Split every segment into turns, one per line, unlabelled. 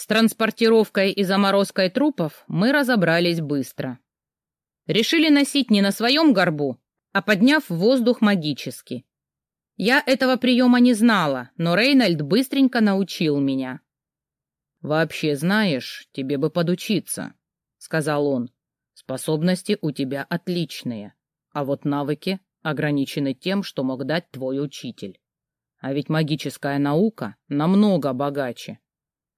С транспортировкой и заморозкой трупов мы разобрались быстро. Решили носить не на своем горбу, а подняв в воздух магически. Я этого приема не знала, но Рейнольд быстренько научил меня. «Вообще, знаешь, тебе бы подучиться», — сказал он. «Способности у тебя отличные, а вот навыки ограничены тем, что мог дать твой учитель. А ведь магическая наука намного богаче.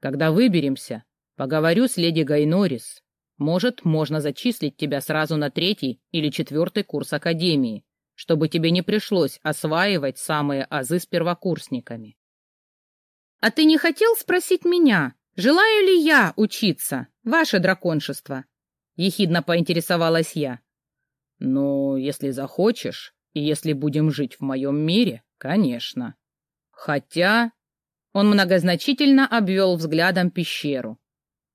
Когда выберемся, поговорю с леди Гайнорис. Может, можно зачислить тебя сразу на третий или четвертый курс академии, чтобы тебе не пришлось осваивать самые азы с первокурсниками.
— А ты не хотел спросить меня, желаю ли я учиться, ваше драконшество? — ехидно поинтересовалась я.
— Ну, если захочешь, и если будем жить в моем мире, конечно. Хотя он многозначительно обвел взглядом пещеру.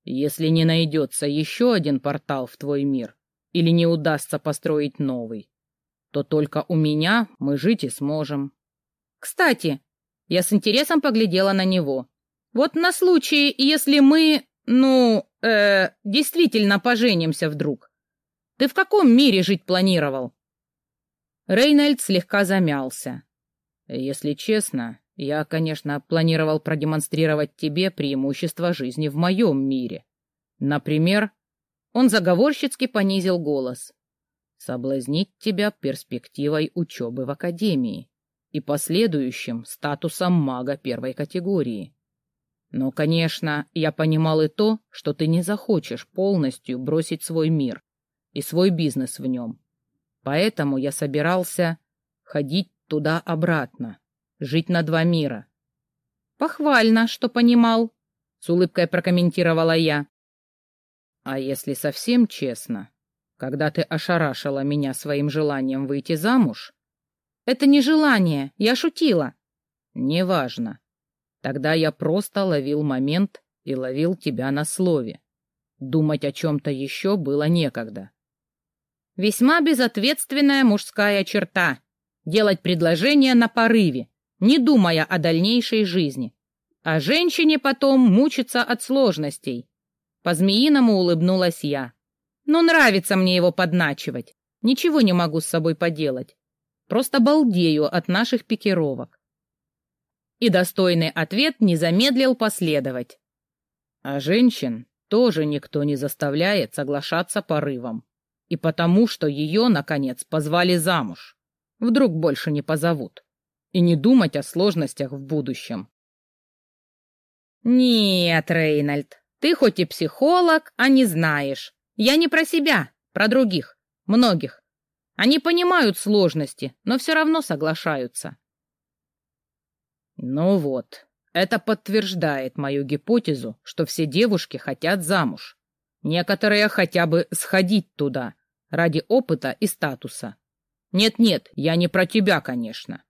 Если не найдется еще один портал в твой мир, или не удастся построить новый, то только у меня мы жить и сможем.
Кстати, я с интересом поглядела на него. Вот на случай, если мы, ну, э, действительно поженимся вдруг. Ты в каком мире жить планировал?
Рейнольд слегка замялся. Если честно, я, конечно, планировал продемонстрировать тебе преимущество жизни в моем мире. Например, он заговорщицки понизил голос. Соблазнить тебя перспективой учебы в академии и последующим статусом мага первой категории. Но, конечно, я понимал и то, что ты не захочешь полностью бросить свой мир и свой бизнес в нем. Поэтому я собирался ходить туда-обратно, жить на два мира.
Похвально, что понимал, с улыбкой прокомментировала я.
А если совсем честно, когда ты ошарашила меня своим желанием выйти замуж...
Это не желание, я шутила.
Неважно. Тогда я просто ловил момент и ловил тебя на слове. Думать о чем-то еще было некогда.
Весьма безответственная мужская черта — делать предложение на порыве, не думая о дальнейшей жизни. А женщине потом мучиться от сложностей. По-змеиному улыбнулась я. Ну, нравится мне его подначивать. Ничего не могу с собой поделать. Просто балдею от наших пикировок. И достойный ответ не замедлил последовать.
А женщин тоже никто не заставляет соглашаться порывом. И потому, что ее, наконец, позвали замуж. Вдруг больше не позовут и не думать о сложностях в будущем.
«Нет, Рейнольд, ты хоть и психолог, а не знаешь. Я не про себя, про других, многих. Они понимают сложности, но все равно соглашаются».
«Ну вот, это подтверждает мою гипотезу, что все девушки хотят замуж. Некоторые хотя бы сходить туда, ради опыта и статуса. Нет-нет, я не про тебя, конечно.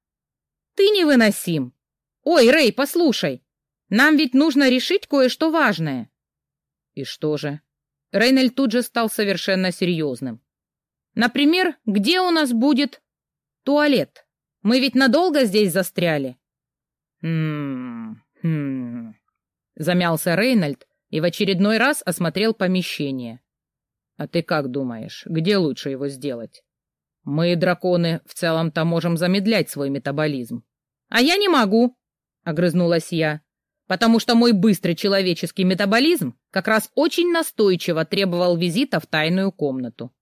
Ты невыносим. Ой, Рэй, послушай. Нам ведь нужно решить кое-что важное.
И что же? Рейнель тут же стал совершенно серьезным.
Например, где у нас будет туалет? Мы ведь надолго здесь застряли.
Хм, хм. Замялся Рейнольд и в очередной раз осмотрел помещение. А ты как думаешь, где лучше его сделать? Мы, драконы, в целом-то можем замедлять свой метаболизм.
А я не могу, огрызнулась я, потому что мой быстрый человеческий метаболизм как раз очень настойчиво требовал визита в тайную комнату.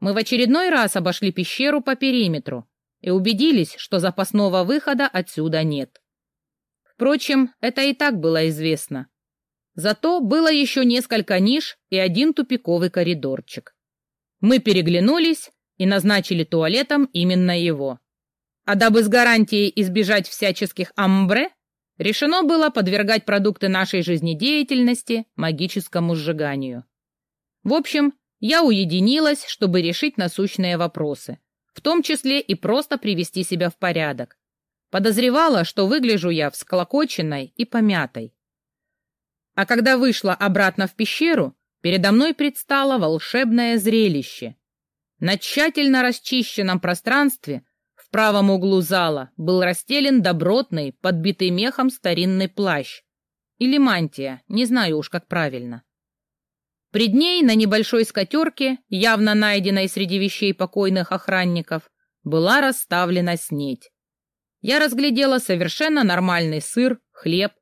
Мы в очередной раз обошли пещеру по периметру и убедились, что запасного выхода отсюда нет. Впрочем, это и так было известно. Зато было еще несколько ниш и один тупиковый коридорчик. Мы переглянулись и назначили туалетом именно его. А дабы с гарантией избежать всяческих амбре, решено было подвергать продукты нашей жизнедеятельности магическому сжиганию. В общем, я уединилась, чтобы решить насущные вопросы, в том числе и просто привести себя в порядок. Подозревала, что выгляжу я всклокоченной и помятой. А когда вышла обратно в пещеру, передо мной предстало волшебное зрелище. На тщательно расчищенном пространстве в правом углу зала был расстелен добротный, подбитый мехом старинный плащ.
или мантия, не знаю уж как правильно. Пред ней на небольшой скатерке, явно найденной среди вещей покойных охранников, была расставлена снеть. Я разглядела совершенно нормальный сыр, хлеб.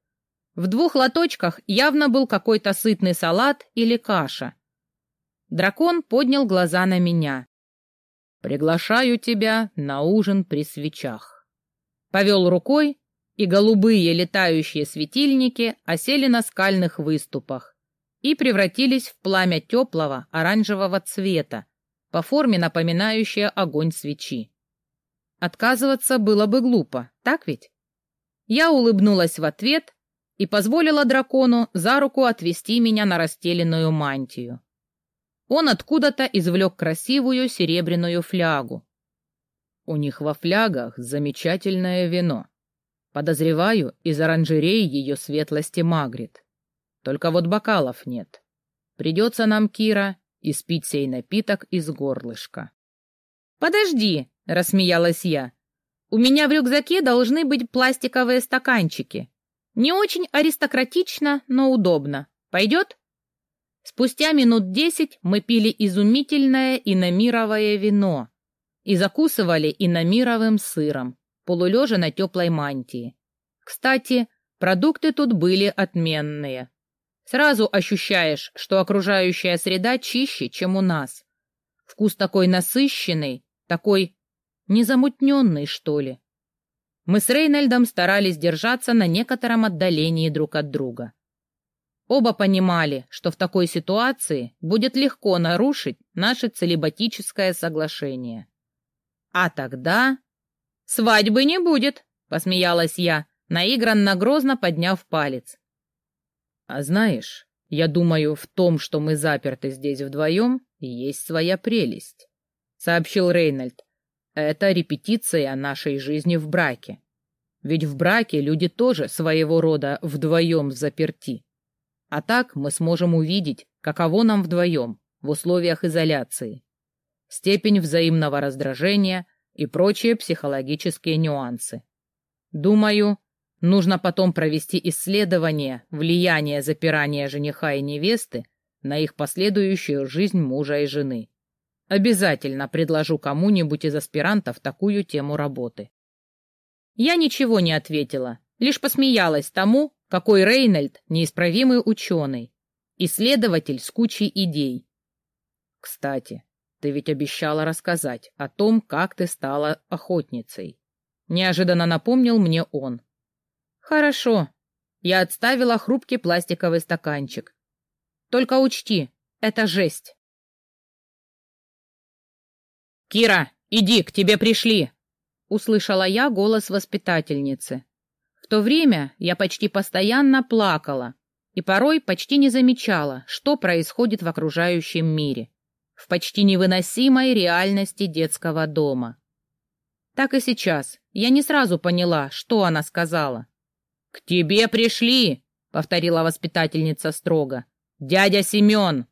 В двух лоточках явно был какой-то сытный салат или каша. Дракон поднял глаза на меня. «Приглашаю тебя на ужин при свечах». Повел рукой, и голубые летающие светильники осели на скальных выступах и превратились в пламя теплого оранжевого цвета, по форме напоминающее огонь свечи. Отказываться было бы глупо, так ведь? Я улыбнулась в ответ и позволила дракону за руку отвести меня на расстеленную мантию. Он откуда-то извлек красивую серебряную флягу. У них во флягах замечательное вино. Подозреваю, из оранжереи ее светлости Магрит. Только вот бокалов нет. Придется нам, Кира, испить сей напиток из горлышка.
«Подожди!» — рассмеялась я. «У меня в рюкзаке должны быть пластиковые стаканчики. Не очень аристократично, но удобно. Пойдет?» Спустя минут десять мы пили изумительное иномировое вино и закусывали иномировым сыром, полулежа на теплой мантии. Кстати, продукты тут были отменные. Сразу ощущаешь, что окружающая среда чище, чем у нас. Вкус такой насыщенный, такой незамутненный, что ли. Мы с Рейнольдом старались держаться на некотором отдалении друг от друга. Оба понимали, что в такой ситуации будет легко нарушить наше целебатическое соглашение. А тогда... «Свадьбы не будет», — посмеялась я, наигранно грозно подняв палец.
«А знаешь, я думаю, в том, что мы заперты здесь вдвоем, есть своя прелесть», — сообщил Рейнольд. «Это репетиция нашей жизни в браке. Ведь в браке люди тоже своего рода вдвоем заперти. А так мы сможем увидеть, каково нам вдвоем в условиях изоляции, степень взаимного раздражения и прочие психологические нюансы. Думаю, нужно потом провести исследование влияния запирания жениха и невесты на их последующую жизнь мужа и жены. Обязательно предложу кому-нибудь из аспирантов такую тему работы.
Я ничего не ответила, лишь посмеялась тому, какой Рейнольд неисправимый ученый, исследователь с кучей идей.
Кстати, ты ведь обещала рассказать о том, как ты стала охотницей. Неожиданно напомнил мне он.
Хорошо. Я отставила хрупкий пластиковый стаканчик. Только учти, это жесть.
«Кира, иди, к тебе пришли!»
Услышала я голос воспитательницы. То время я почти постоянно плакала и порой почти не замечала, что происходит в окружающем мире, в почти невыносимой реальности детского дома. Так и сейчас я не сразу поняла, что она сказала.
«К тебе пришли!» — повторила воспитательница строго. «Дядя Семен!»